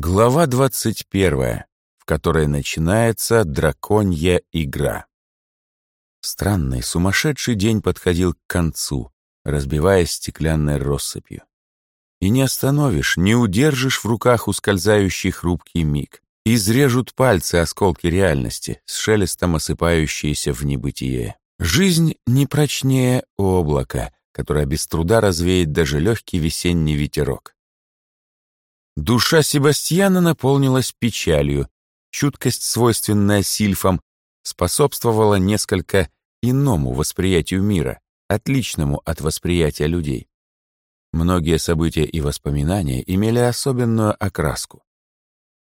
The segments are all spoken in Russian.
Глава 21, в которой начинается драконья игра. Странный, сумасшедший день подходил к концу, разбиваясь стеклянной россыпью. И не остановишь, не удержишь в руках ускользающий хрупкий миг. Изрежут пальцы осколки реальности, с шелестом осыпающиеся в небытие. Жизнь не прочнее облака, которое без труда развеет даже легкий весенний ветерок. Душа Себастьяна наполнилась печалью. Чуткость, свойственная сильфам, способствовала несколько иному восприятию мира, отличному от восприятия людей. Многие события и воспоминания имели особенную окраску.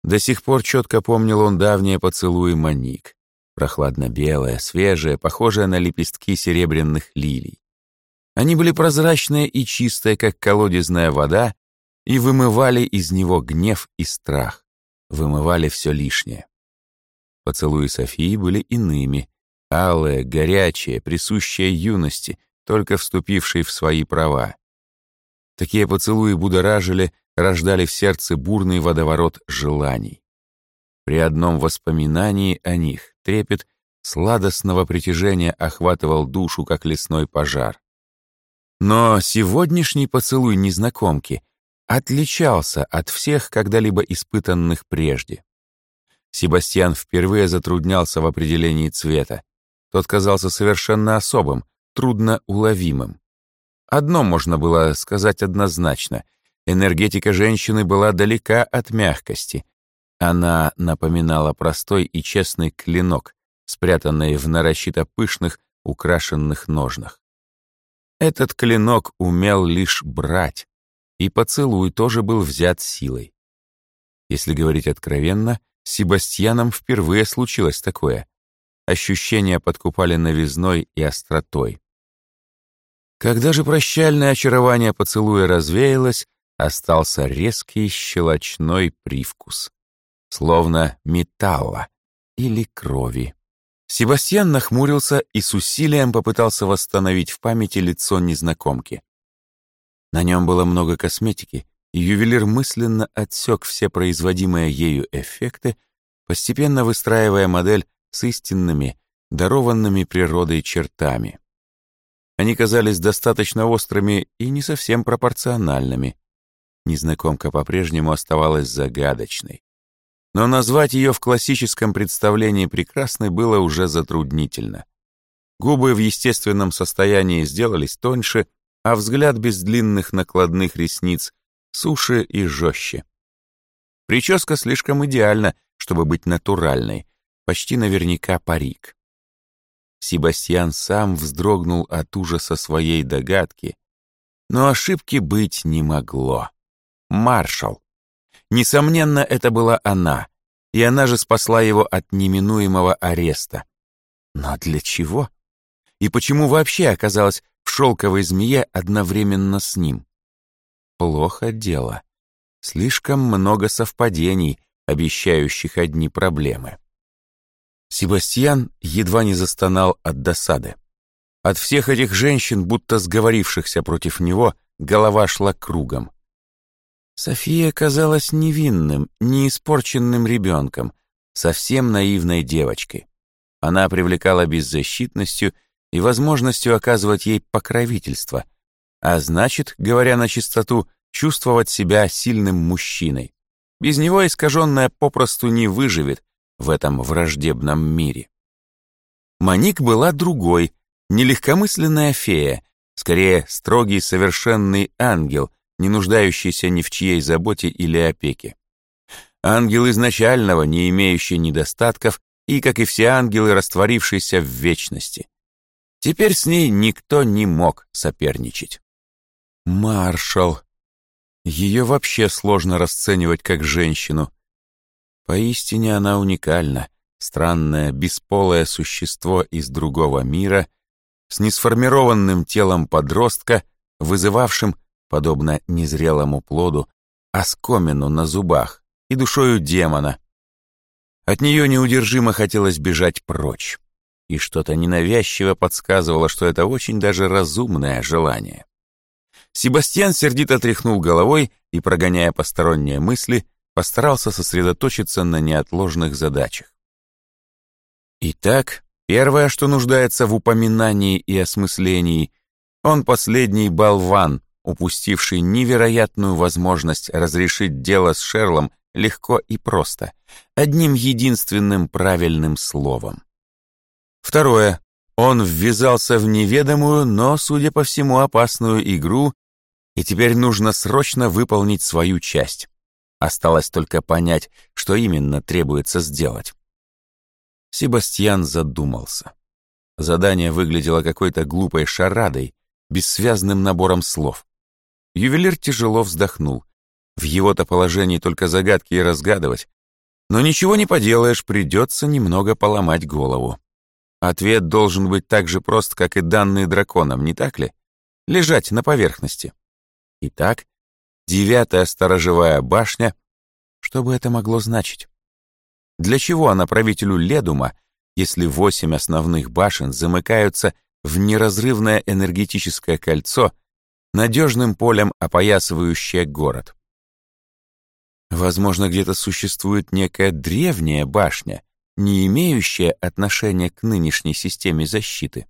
До сих пор четко помнил он давние поцелуи Маник, прохладно-белая, свежая, похожая на лепестки серебряных лилий. Они были прозрачные и чистые, как колодезная вода, и вымывали из него гнев и страх, вымывали все лишнее. Поцелуи Софии были иными, алые, горячие, присущие юности, только вступившей в свои права. Такие поцелуи будоражили, рождали в сердце бурный водоворот желаний. При одном воспоминании о них трепет сладостного притяжения охватывал душу, как лесной пожар. Но сегодняшний поцелуй незнакомки отличался от всех когда-либо испытанных прежде. Себастьян впервые затруднялся в определении цвета. Тот казался совершенно особым, трудно уловимым. Одно можно было сказать однозначно. Энергетика женщины была далека от мягкости. Она напоминала простой и честный клинок, спрятанный в нарочито пышных, украшенных ножнах. Этот клинок умел лишь брать, и поцелуй тоже был взят силой. Если говорить откровенно, с Себастьяном впервые случилось такое. Ощущения подкупали новизной и остротой. Когда же прощальное очарование поцелуя развеялось, остался резкий щелочной привкус, словно металла или крови. Себастьян нахмурился и с усилием попытался восстановить в памяти лицо незнакомки. На нем было много косметики, и ювелир мысленно отсек все производимые ею эффекты, постепенно выстраивая модель с истинными, дарованными природой чертами. Они казались достаточно острыми и не совсем пропорциональными. Незнакомка по-прежнему оставалась загадочной. Но назвать ее в классическом представлении прекрасной было уже затруднительно. Губы в естественном состоянии сделались тоньше, а взгляд без длинных накладных ресниц суше и жестче. Прическа слишком идеальна, чтобы быть натуральной, почти наверняка парик. Себастьян сам вздрогнул от ужаса своей догадки, но ошибки быть не могло. Маршал. Несомненно, это была она, и она же спасла его от неминуемого ареста. Но для чего? И почему вообще оказалась шелковой змее одновременно с ним. Плохо дело. Слишком много совпадений, обещающих одни проблемы. Себастьян едва не застонал от досады. От всех этих женщин, будто сговорившихся против него, голова шла кругом. София казалась невинным, неиспорченным ребенком, совсем наивной девочкой. Она привлекала беззащитностью и возможностью оказывать ей покровительство, а значит, говоря на чистоту, чувствовать себя сильным мужчиной. Без него искаженная попросту не выживет в этом враждебном мире. Маник была другой, нелегкомысленная фея, скорее строгий совершенный ангел, не нуждающийся ни в чьей заботе или опеке. Ангел изначального, не имеющий недостатков, и, как и все ангелы, растворившийся в вечности. Теперь с ней никто не мог соперничать. Маршал. Ее вообще сложно расценивать как женщину. Поистине она уникальна, странное, бесполое существо из другого мира, с несформированным телом подростка, вызывавшим, подобно незрелому плоду, оскомину на зубах и душою демона. От нее неудержимо хотелось бежать прочь и что-то ненавязчиво подсказывало, что это очень даже разумное желание. Себастьян сердито тряхнул головой и, прогоняя посторонние мысли, постарался сосредоточиться на неотложных задачах. Итак, первое, что нуждается в упоминании и осмыслении, он последний болван, упустивший невероятную возможность разрешить дело с Шерлом легко и просто, одним единственным правильным словом. Второе. Он ввязался в неведомую, но, судя по всему, опасную игру, и теперь нужно срочно выполнить свою часть. Осталось только понять, что именно требуется сделать. Себастьян задумался. Задание выглядело какой-то глупой шарадой, бессвязным набором слов. Ювелир тяжело вздохнул. В его-то положении только загадки и разгадывать. Но ничего не поделаешь, придется немного поломать голову. Ответ должен быть так же прост, как и данные драконом, не так ли? Лежать на поверхности. Итак, девятая сторожевая башня. Что бы это могло значить? Для чего она правителю Ледума, если восемь основных башен замыкаются в неразрывное энергетическое кольцо, надежным полем опоясывающее город? Возможно, где-то существует некая древняя башня, не имеющая отношения к нынешней системе защиты.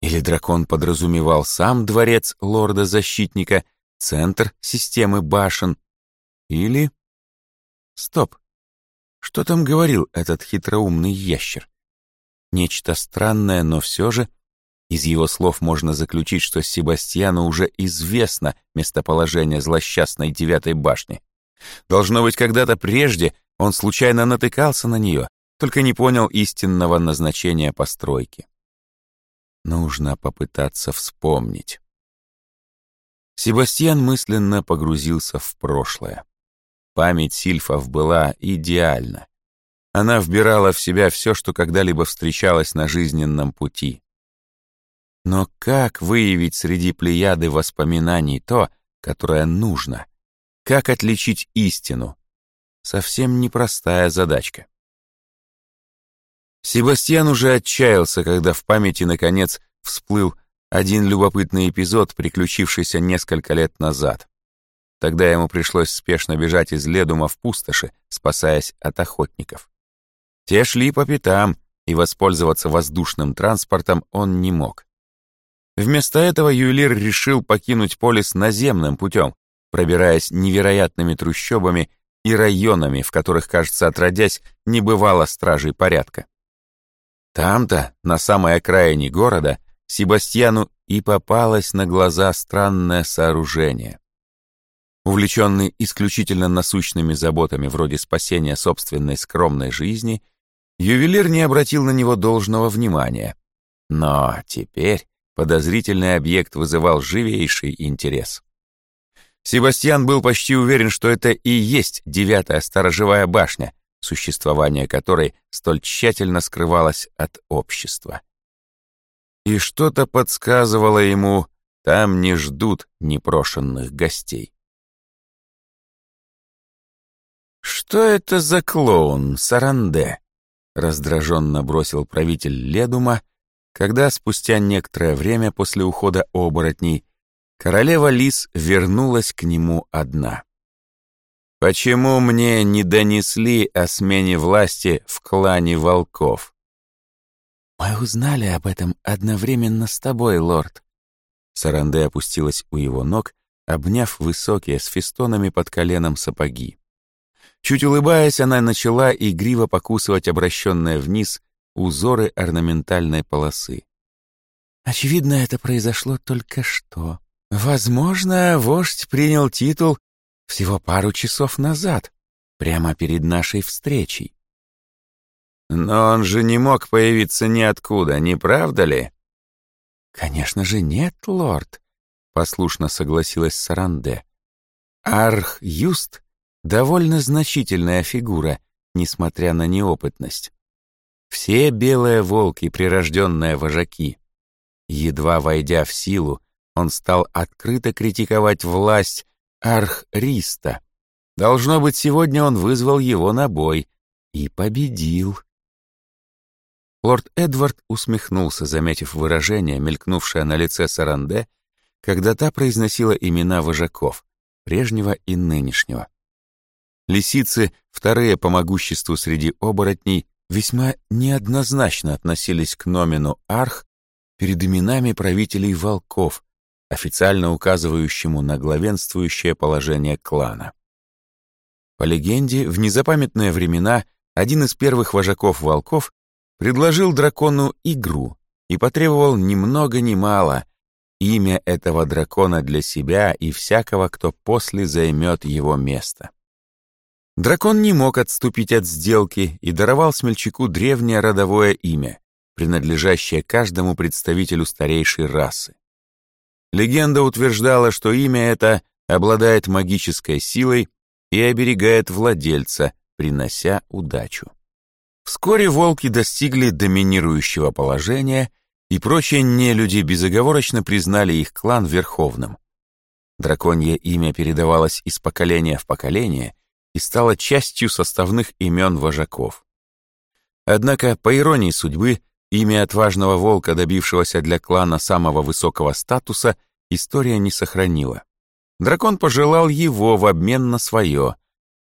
Или дракон подразумевал сам дворец лорда-защитника, центр системы башен, или... Стоп. Что там говорил этот хитроумный ящер? Нечто странное, но все же из его слов можно заключить, что Себастьяну уже известно местоположение злосчастной девятой башни. Должно быть, когда-то прежде он случайно натыкался на нее, только не понял истинного назначения постройки. Нужно попытаться вспомнить. Себастьян мысленно погрузился в прошлое. Память сильфов была идеальна. Она вбирала в себя все, что когда-либо встречалось на жизненном пути. Но как выявить среди плеяды воспоминаний то, которое нужно? Как отличить истину? Совсем непростая задачка. Себастьян уже отчаялся, когда в памяти, наконец, всплыл один любопытный эпизод, приключившийся несколько лет назад. Тогда ему пришлось спешно бежать из Ледума в пустоши, спасаясь от охотников. Те шли по пятам, и воспользоваться воздушным транспортом он не мог. Вместо этого ювелир решил покинуть полис наземным путем, пробираясь невероятными трущобами и районами, в которых, кажется, отродясь, не бывало стражей порядка. Там-то, на самой окраине города, Себастьяну и попалось на глаза странное сооружение. Увлеченный исключительно насущными заботами вроде спасения собственной скромной жизни, ювелир не обратил на него должного внимания. Но теперь подозрительный объект вызывал живейший интерес. Себастьян был почти уверен, что это и есть девятая сторожевая башня, существование которой столь тщательно скрывалось от общества. И что-то подсказывало ему, там не ждут непрошенных гостей. «Что это за клоун, Саранде?» — раздраженно бросил правитель Ледума, когда спустя некоторое время после ухода оборотней королева Лис вернулась к нему одна. Почему мне не донесли о смене власти в клане волков? Мы узнали об этом одновременно с тобой, лорд. Саранде опустилась у его ног, обняв высокие с фестонами под коленом сапоги. Чуть улыбаясь, она начала игриво покусывать обращенные вниз узоры орнаментальной полосы. Очевидно, это произошло только что. Возможно, вождь принял титул всего пару часов назад, прямо перед нашей встречей. Но он же не мог появиться ниоткуда, не правда ли? Конечно же нет, лорд, послушно согласилась Саранде. Арх-Юст — довольно значительная фигура, несмотря на неопытность. Все белые волки — прирожденные вожаки. Едва войдя в силу, он стал открыто критиковать власть Арх-Риста. Должно быть, сегодня он вызвал его на бой и победил. Лорд Эдвард усмехнулся, заметив выражение, мелькнувшее на лице Саранде, когда та произносила имена вожаков, прежнего и нынешнего. Лисицы, вторые по могуществу среди оборотней, весьма неоднозначно относились к номину арх перед именами правителей волков, официально указывающему на главенствующее положение клана. По легенде, в незапамятные времена один из первых вожаков волков предложил дракону игру и потребовал ни много ни мало имя этого дракона для себя и всякого, кто после займет его место. Дракон не мог отступить от сделки и даровал смельчаку древнее родовое имя, принадлежащее каждому представителю старейшей расы. Легенда утверждала, что имя это обладает магической силой и оберегает владельца, принося удачу. Вскоре волки достигли доминирующего положения, и прочие нелюди безоговорочно признали их клан верховным. Драконье имя передавалось из поколения в поколение и стало частью составных имен вожаков. Однако, по иронии судьбы, имя отважного волка, добившегося для клана самого высокого статуса, история не сохранила. Дракон пожелал его в обмен на свое,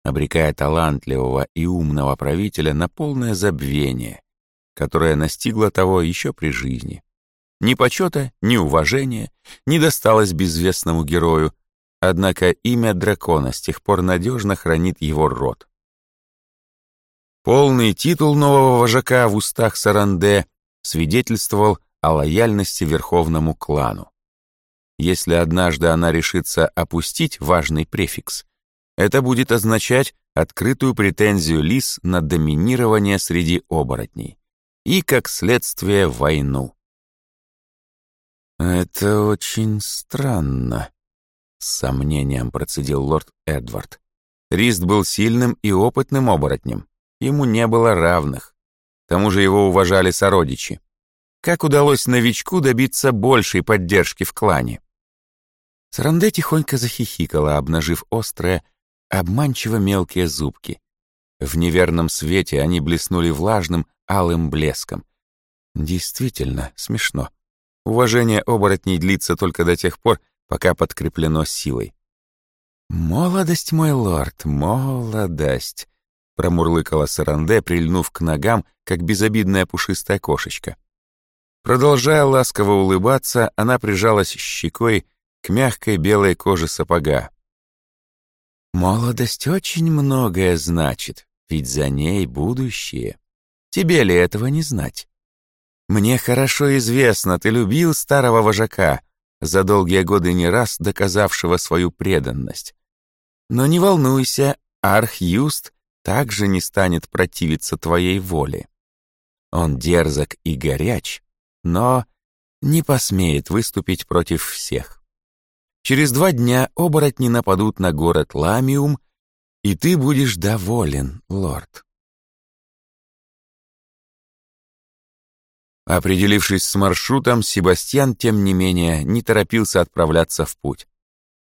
обрекая талантливого и умного правителя на полное забвение, которое настигло того еще при жизни. Ни почета, ни уважения не досталось безвестному герою, однако имя дракона с тех пор надежно хранит его род. Полный титул нового вожака в устах Саранде свидетельствовал о лояльности верховному клану. Если однажды она решится опустить важный префикс, это будет означать открытую претензию лис на доминирование среди оборотней и, как следствие, войну. «Это очень странно», — с сомнением процедил лорд Эдвард. Рист был сильным и опытным оборотнем. Ему не было равных. К тому же его уважали сородичи. Как удалось новичку добиться большей поддержки в клане? Саранде тихонько захихикала, обнажив острое, обманчиво мелкие зубки. В неверном свете они блеснули влажным, алым блеском. Действительно смешно. Уважение оборотней длится только до тех пор, пока подкреплено силой. «Молодость, мой лорд, молодость!» Промурлыкала Саранде, прильнув к ногам, как безобидная пушистая кошечка. Продолжая ласково улыбаться, она прижалась щекой к мягкой белой коже сапога. Молодость очень многое значит, ведь за ней будущее. Тебе ли этого не знать? Мне хорошо известно, ты любил старого вожака, за долгие годы не раз доказавшего свою преданность. Но не волнуйся, Архюст также не станет противиться твоей воле. Он дерзок и горяч, но не посмеет выступить против всех. Через два дня оборотни нападут на город Ламиум, и ты будешь доволен, лорд. Определившись с маршрутом, Себастьян, тем не менее, не торопился отправляться в путь.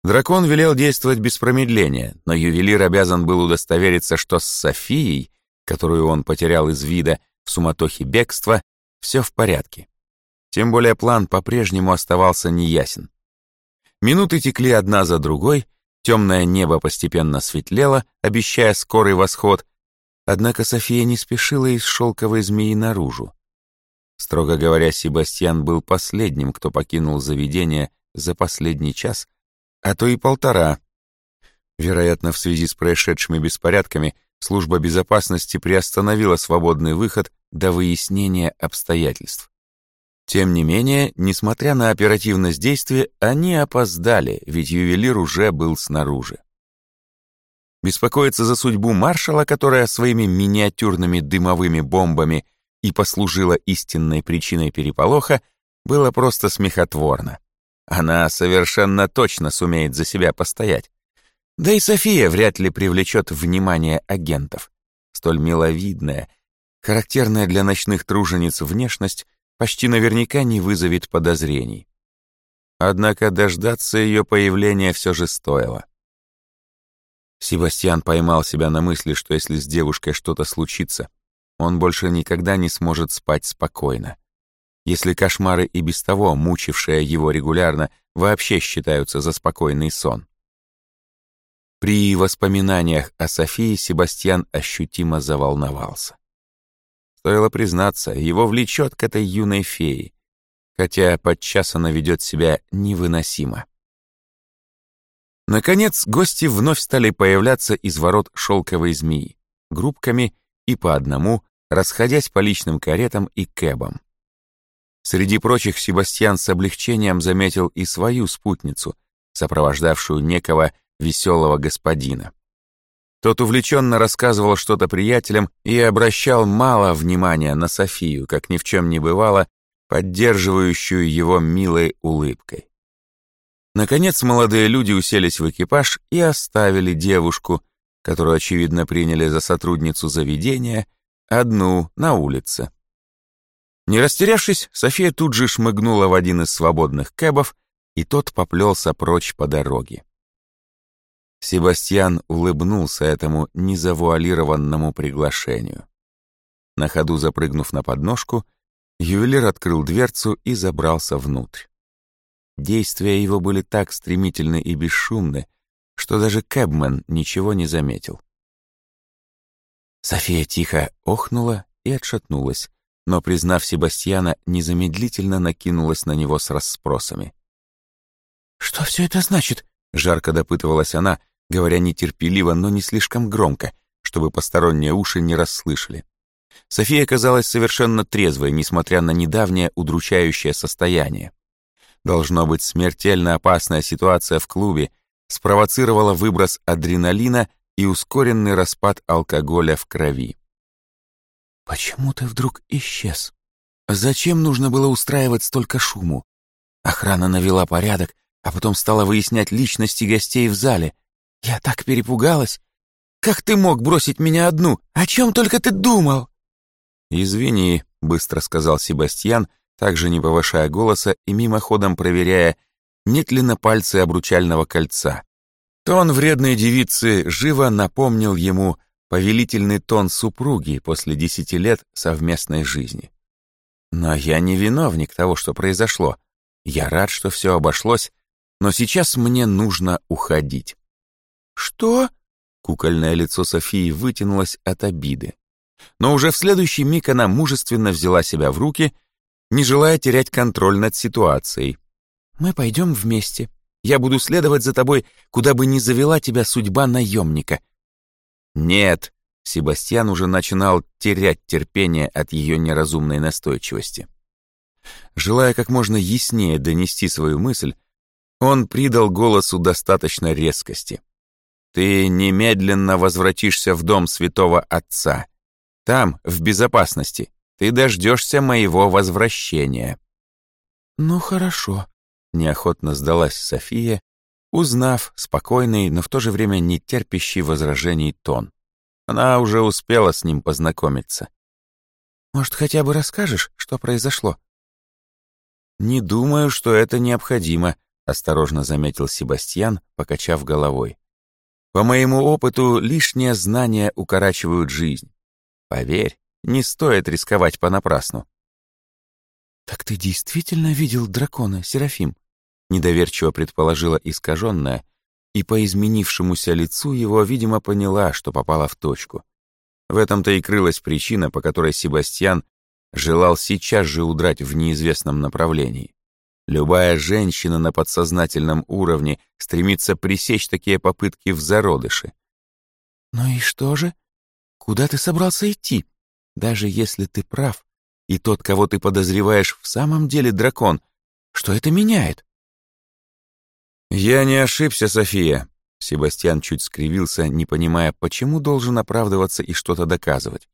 Дракон велел действовать без промедления, но ювелир обязан был удостовериться, что с Софией, которую он потерял из вида в суматохе бегства, все в порядке. Тем более план по-прежнему оставался неясен. Минуты текли одна за другой, темное небо постепенно светлело, обещая скорый восход, однако София не спешила из шелковой змеи наружу. Строго говоря, Себастьян был последним, кто покинул заведение за последний час, а то и полтора. Вероятно, в связи с происшедшими беспорядками служба безопасности приостановила свободный выход до выяснения обстоятельств. Тем не менее, несмотря на оперативность действия, они опоздали, ведь ювелир уже был снаружи. Беспокоиться за судьбу маршала, которая своими миниатюрными дымовыми бомбами и послужила истинной причиной переполоха, было просто смехотворно. Она совершенно точно сумеет за себя постоять. Да и София вряд ли привлечет внимание агентов. Столь миловидная, характерная для ночных тружениц внешность почти наверняка не вызовет подозрений. Однако дождаться ее появления все же стоило. Себастьян поймал себя на мысли, что если с девушкой что-то случится, он больше никогда не сможет спать спокойно. Если кошмары и без того, мучившие его регулярно, вообще считаются за спокойный сон. При воспоминаниях о Софии Себастьян ощутимо заволновался. Стоило признаться, его влечет к этой юной фее, хотя подчас она ведет себя невыносимо. Наконец, гости вновь стали появляться из ворот шелковой змеи, группками и по одному, расходясь по личным каретам и кэбам. Среди прочих Себастьян с облегчением заметил и свою спутницу, сопровождавшую некого веселого господина. Тот увлеченно рассказывал что-то приятелям и обращал мало внимания на Софию, как ни в чем не бывало, поддерживающую его милой улыбкой. Наконец молодые люди уселись в экипаж и оставили девушку, которую, очевидно, приняли за сотрудницу заведения, одну на улице. Не растерявшись, София тут же шмыгнула в один из свободных кэбов, и тот поплелся прочь по дороге. Себастьян улыбнулся этому незавуалированному приглашению. На ходу запрыгнув на подножку, ювелир открыл дверцу и забрался внутрь. Действия его были так стремительны и бесшумны, что даже Кэбмен ничего не заметил. София тихо охнула и отшатнулась, но, признав Себастьяна, незамедлительно накинулась на него с расспросами. «Что все это значит?» — жарко допытывалась она, говоря нетерпеливо, но не слишком громко, чтобы посторонние уши не расслышали. София казалась совершенно трезвой, несмотря на недавнее удручающее состояние. Должно быть, смертельно опасная ситуация в клубе спровоцировала выброс адреналина и ускоренный распад алкоголя в крови. «Почему ты вдруг исчез? Зачем нужно было устраивать столько шуму? Охрана навела порядок, а потом стала выяснять личности гостей в зале. Я так перепугалась. Как ты мог бросить меня одну? О чем только ты думал?» «Извини», — быстро сказал Себастьян, также не повышая голоса и мимоходом проверяя, нет ли на пальце обручального кольца. Тон вредной девицы живо напомнил ему повелительный тон супруги после десяти лет совместной жизни. Но я не виновник того, что произошло. Я рад, что все обошлось, но сейчас мне нужно уходить. Что? Кукольное лицо Софии вытянулось от обиды. Но уже в следующий миг она мужественно взяла себя в руки, не желая терять контроль над ситуацией. «Мы пойдем вместе. Я буду следовать за тобой, куда бы ни завела тебя судьба наемника. «Нет!» Себастьян уже начинал терять терпение от ее неразумной настойчивости. Желая как можно яснее донести свою мысль, он придал голосу достаточно резкости. «Ты немедленно возвратишься в дом святого отца. Там, в безопасности, ты дождешься моего возвращения». «Ну хорошо», — неохотно сдалась София, узнав спокойный, но в то же время не терпящий возражений тон. Она уже успела с ним познакомиться. «Может, хотя бы расскажешь, что произошло?» «Не думаю, что это необходимо», — осторожно заметил Себастьян, покачав головой. «По моему опыту, лишние знания укорачивают жизнь. Поверь, не стоит рисковать понапрасну». «Так ты действительно видел дракона, Серафим?» Недоверчиво предположила искаженная, и по изменившемуся лицу его, видимо, поняла, что попала в точку. В этом-то и крылась причина, по которой Себастьян желал сейчас же удрать в неизвестном направлении. Любая женщина на подсознательном уровне стремится пресечь такие попытки в зародыше. «Ну и что же? Куда ты собрался идти? Даже если ты прав, и тот, кого ты подозреваешь, в самом деле дракон, что это меняет?» «Я не ошибся, София», — Себастьян чуть скривился, не понимая, почему должен оправдываться и что-то доказывать.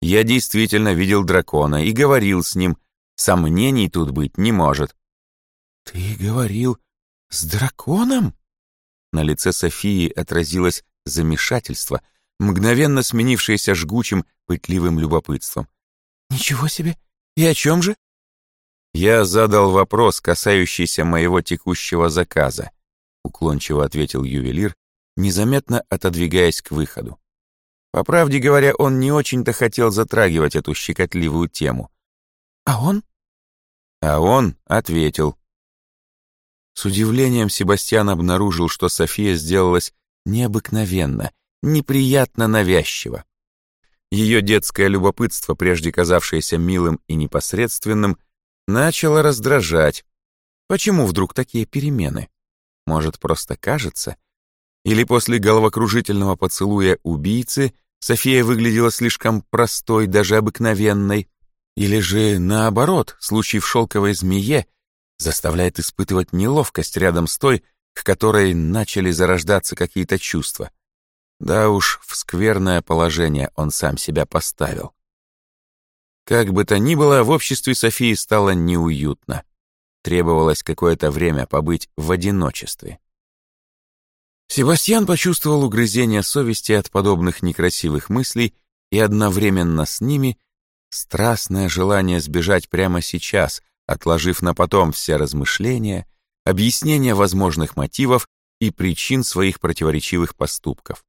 «Я действительно видел дракона и говорил с ним. Сомнений тут быть не может». «Ты говорил с драконом?» На лице Софии отразилось замешательство, мгновенно сменившееся жгучим, пытливым любопытством. «Ничего себе! И о чем же?» «Я задал вопрос, касающийся моего текущего заказа», уклончиво ответил ювелир, незаметно отодвигаясь к выходу. По правде говоря, он не очень-то хотел затрагивать эту щекотливую тему. «А он?» А он ответил. С удивлением Себастьян обнаружил, что София сделалась необыкновенно, неприятно навязчиво. Ее детское любопытство, прежде казавшееся милым и непосредственным, начало раздражать. Почему вдруг такие перемены? Может, просто кажется? Или после головокружительного поцелуя убийцы София выглядела слишком простой, даже обыкновенной? Или же, наоборот, случай в шелковой змее заставляет испытывать неловкость рядом с той, к которой начали зарождаться какие-то чувства? Да уж, в скверное положение он сам себя поставил. Как бы то ни было, в обществе Софии стало неуютно. Требовалось какое-то время побыть в одиночестве. Себастьян почувствовал угрызение совести от подобных некрасивых мыслей и одновременно с ними страстное желание сбежать прямо сейчас, отложив на потом все размышления, объяснение возможных мотивов и причин своих противоречивых поступков.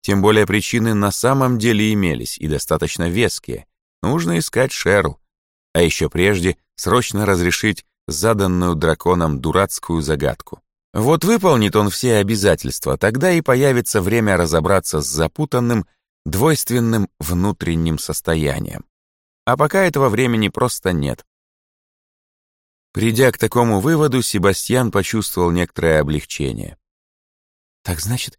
Тем более причины на самом деле имелись и достаточно веские. Нужно искать Шерл. А еще прежде срочно разрешить заданную драконом дурацкую загадку. Вот выполнит он все обязательства, тогда и появится время разобраться с запутанным, двойственным внутренним состоянием. А пока этого времени просто нет. Придя к такому выводу, Себастьян почувствовал некоторое облегчение. «Так значит,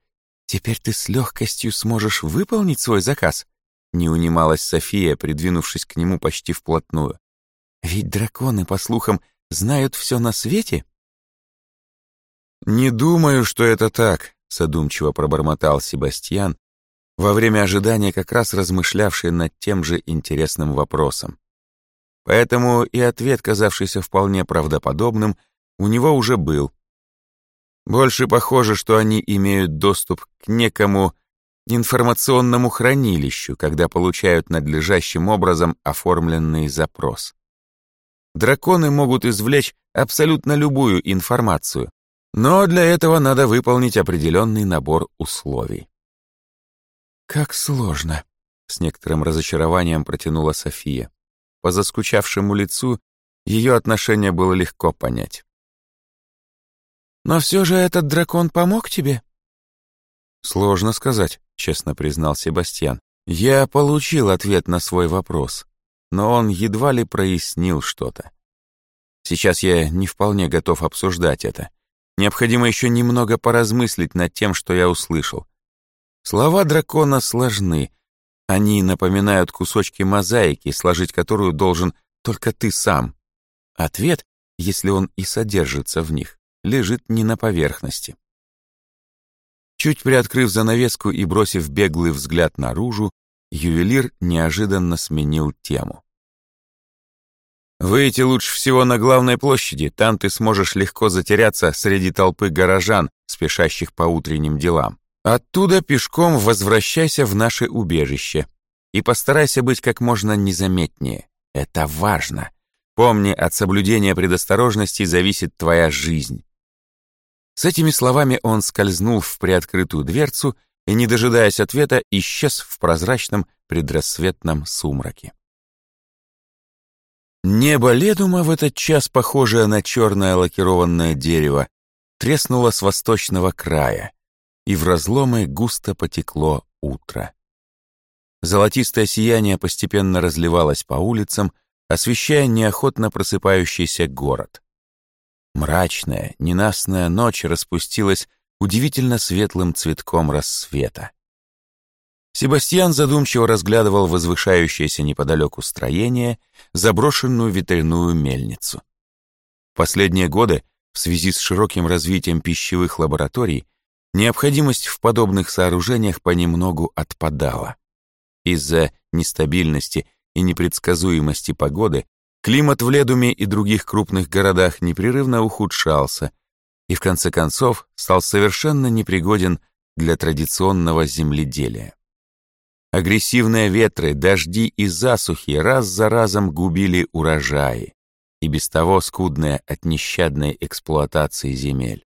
«Теперь ты с легкостью сможешь выполнить свой заказ?» Не унималась София, придвинувшись к нему почти вплотную. «Ведь драконы, по слухам, знают все на свете?» «Не думаю, что это так», — задумчиво пробормотал Себастьян, во время ожидания как раз размышлявший над тем же интересным вопросом. Поэтому и ответ, казавшийся вполне правдоподобным, у него уже был. Больше похоже, что они имеют доступ к некому информационному хранилищу, когда получают надлежащим образом оформленный запрос. Драконы могут извлечь абсолютно любую информацию, но для этого надо выполнить определенный набор условий. «Как сложно», — с некоторым разочарованием протянула София. По заскучавшему лицу ее отношение было легко понять. Но все же этот дракон помог тебе?» «Сложно сказать», — честно признал Себастьян. «Я получил ответ на свой вопрос, но он едва ли прояснил что-то. Сейчас я не вполне готов обсуждать это. Необходимо еще немного поразмыслить над тем, что я услышал. Слова дракона сложны. Они напоминают кусочки мозаики, сложить которую должен только ты сам. Ответ, если он и содержится в них, лежит не на поверхности. Чуть приоткрыв занавеску и бросив беглый взгляд наружу, ювелир неожиданно сменил тему. «Выйти лучше всего на главной площади, там ты сможешь легко затеряться среди толпы горожан, спешащих по утренним делам. Оттуда пешком возвращайся в наше убежище и постарайся быть как можно незаметнее. Это важно. Помни, от соблюдения предосторожности зависит твоя жизнь. С этими словами он скользнул в приоткрытую дверцу и, не дожидаясь ответа, исчез в прозрачном предрассветном сумраке. Небо Ледума в этот час, похожее на черное лакированное дерево, треснуло с восточного края, и в разломы густо потекло утро. Золотистое сияние постепенно разливалось по улицам, освещая неохотно просыпающийся город. Мрачная, ненастная ночь распустилась удивительно светлым цветком рассвета. Себастьян задумчиво разглядывал возвышающееся неподалеку строение, заброшенную ветряную мельницу. В последние годы, в связи с широким развитием пищевых лабораторий, необходимость в подобных сооружениях понемногу отпадала. Из-за нестабильности и непредсказуемости погоды Климат в Ледуме и других крупных городах непрерывно ухудшался и в конце концов стал совершенно непригоден для традиционного земледелия. Агрессивные ветры, дожди и засухи раз за разом губили урожаи, и без того скудные от нещадной эксплуатации земель.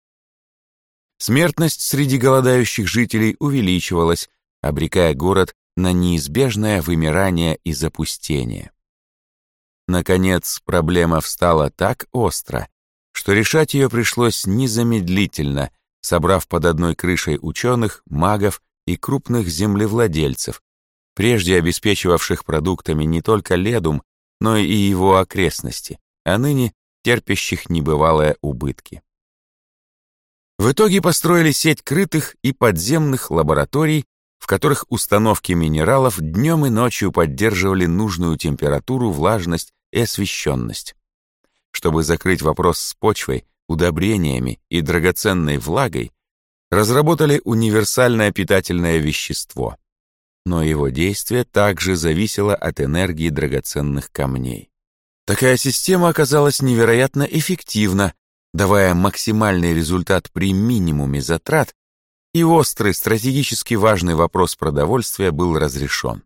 Смертность среди голодающих жителей увеличивалась, обрекая город на неизбежное вымирание и запустение. Наконец, проблема встала так остро, что решать ее пришлось незамедлительно, собрав под одной крышей ученых, магов и крупных землевладельцев, прежде обеспечивавших продуктами не только Ледум, но и его окрестности, а ныне терпящих небывалые убытки. В итоге построили сеть крытых и подземных лабораторий, в которых установки минералов днем и ночью поддерживали нужную температуру, влажность и освещенность. Чтобы закрыть вопрос с почвой, удобрениями и драгоценной влагой, разработали универсальное питательное вещество. Но его действие также зависело от энергии драгоценных камней. Такая система оказалась невероятно эффективна, давая максимальный результат при минимуме затрат, и острый, стратегически важный вопрос продовольствия был разрешен.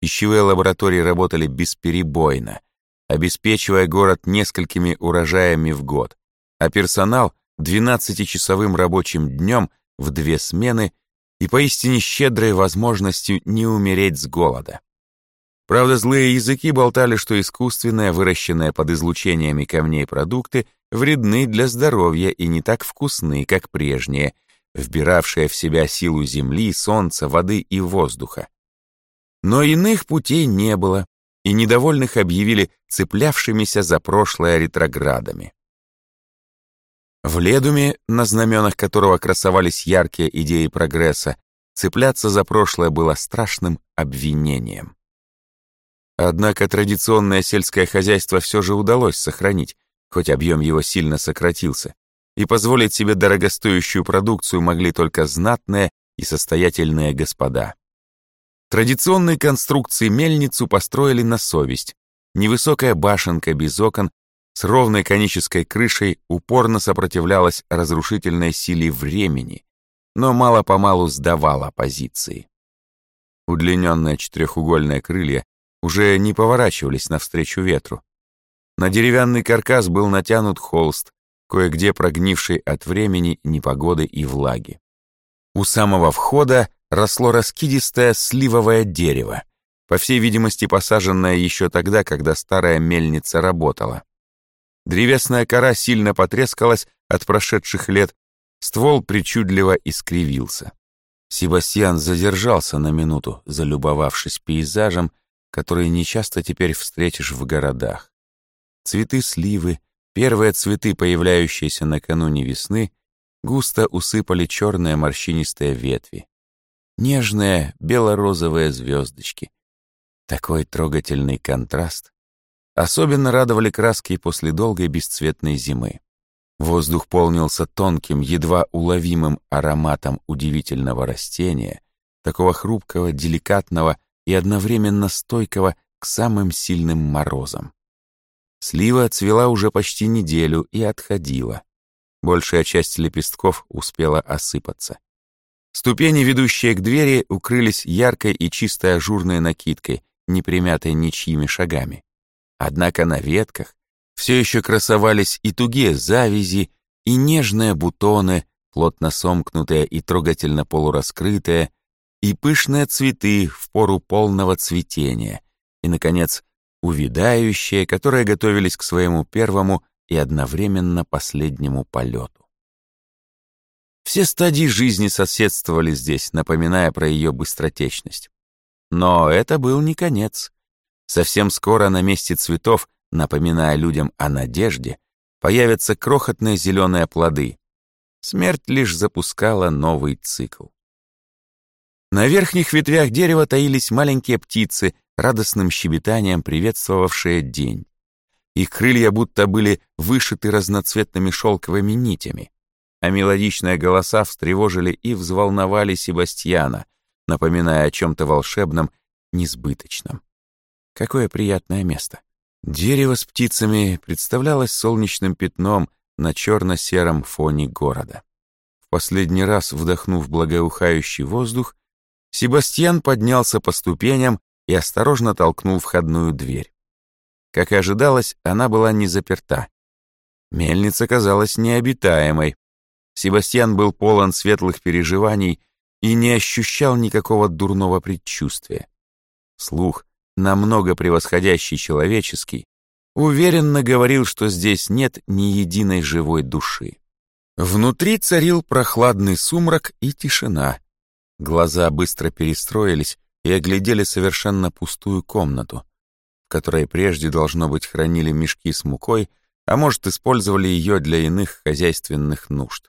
Пищевые лаборатории работали бесперебойно, обеспечивая город несколькими урожаями в год, а персонал — 12-часовым рабочим днем в две смены и поистине щедрой возможностью не умереть с голода. Правда, злые языки болтали, что искусственные, выращенные под излучениями камней продукты вредны для здоровья и не так вкусны, как прежние, вбиравшие в себя силу земли, солнца, воды и воздуха. Но иных путей не было, и недовольных объявили цеплявшимися за прошлое ретроградами. В Ледуме, на знаменах которого красовались яркие идеи прогресса, цепляться за прошлое было страшным обвинением. Однако традиционное сельское хозяйство все же удалось сохранить, хоть объем его сильно сократился, и позволить себе дорогостоящую продукцию могли только знатные и состоятельные господа. Традиционной конструкции мельницу построили на совесть. Невысокая башенка без окон с ровной конической крышей упорно сопротивлялась разрушительной силе времени, но мало-помалу сдавала позиции. Удлиненные четырехугольные крылья уже не поворачивались навстречу ветру. На деревянный каркас был натянут холст, кое-где прогнивший от времени, непогоды и влаги. У самого входа росло раскидистое сливовое дерево, по всей видимости посаженное еще тогда, когда старая мельница работала. Древесная кора сильно потрескалась от прошедших лет, ствол причудливо искривился. Себастьян задержался на минуту, залюбовавшись пейзажем, который нечасто теперь встретишь в городах. Цветы сливы, первые цветы, появляющиеся накануне весны, густо усыпали черные морщинистые ветви. Нежные бело-розовые звездочки. Такой трогательный контраст. Особенно радовали краски после долгой бесцветной зимы. Воздух полнился тонким, едва уловимым ароматом удивительного растения, такого хрупкого, деликатного и одновременно стойкого к самым сильным морозам. Слива цвела уже почти неделю и отходила. Большая часть лепестков успела осыпаться. Ступени, ведущие к двери, укрылись яркой и чистой ажурной накидкой, не примятой ничьими шагами. Однако на ветках все еще красовались и тугие завязи, и нежные бутоны, плотно сомкнутые и трогательно полураскрытые, и пышные цветы в пору полного цветения, и, наконец, увядающие, которые готовились к своему первому и одновременно последнему полету. Все стадии жизни соседствовали здесь, напоминая про ее быстротечность. Но это был не конец. Совсем скоро на месте цветов, напоминая людям о надежде, появятся крохотные зеленые плоды. Смерть лишь запускала новый цикл. На верхних ветвях дерева таились маленькие птицы, радостным щебетанием приветствовавшие день. Их крылья будто были вышиты разноцветными шелковыми нитями, а мелодичные голоса встревожили и взволновали Себастьяна, напоминая о чем-то волшебном, несбыточном. Какое приятное место. Дерево с птицами представлялось солнечным пятном на черно-сером фоне города. В последний раз, вдохнув благоухающий воздух, Себастьян поднялся по ступеням и осторожно толкнул входную дверь. Как и ожидалось, она была не заперта. Мельница казалась необитаемой. Себастьян был полон светлых переживаний и не ощущал никакого дурного предчувствия. Слух, намного превосходящий человеческий, уверенно говорил, что здесь нет ни единой живой души. Внутри царил прохладный сумрак и тишина. Глаза быстро перестроились и оглядели совершенно пустую комнату, в которой прежде, должно быть, хранили мешки с мукой, а может, использовали ее для иных хозяйственных нужд.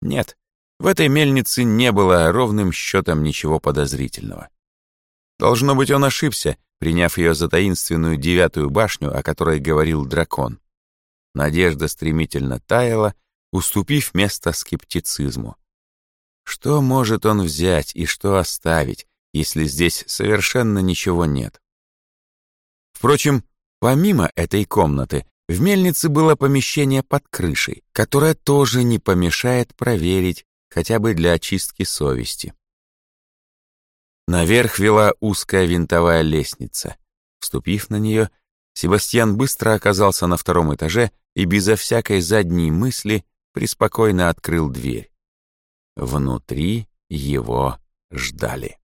Нет, в этой мельнице не было ровным счетом ничего подозрительного. Должно быть, он ошибся, приняв ее за таинственную девятую башню, о которой говорил дракон. Надежда стремительно таяла, уступив место скептицизму. Что может он взять и что оставить, если здесь совершенно ничего нет? Впрочем, помимо этой комнаты, в мельнице было помещение под крышей, которое тоже не помешает проверить, хотя бы для очистки совести. Наверх вела узкая винтовая лестница. Вступив на нее, Себастьян быстро оказался на втором этаже и безо всякой задней мысли преспокойно открыл дверь. Внутри его ждали.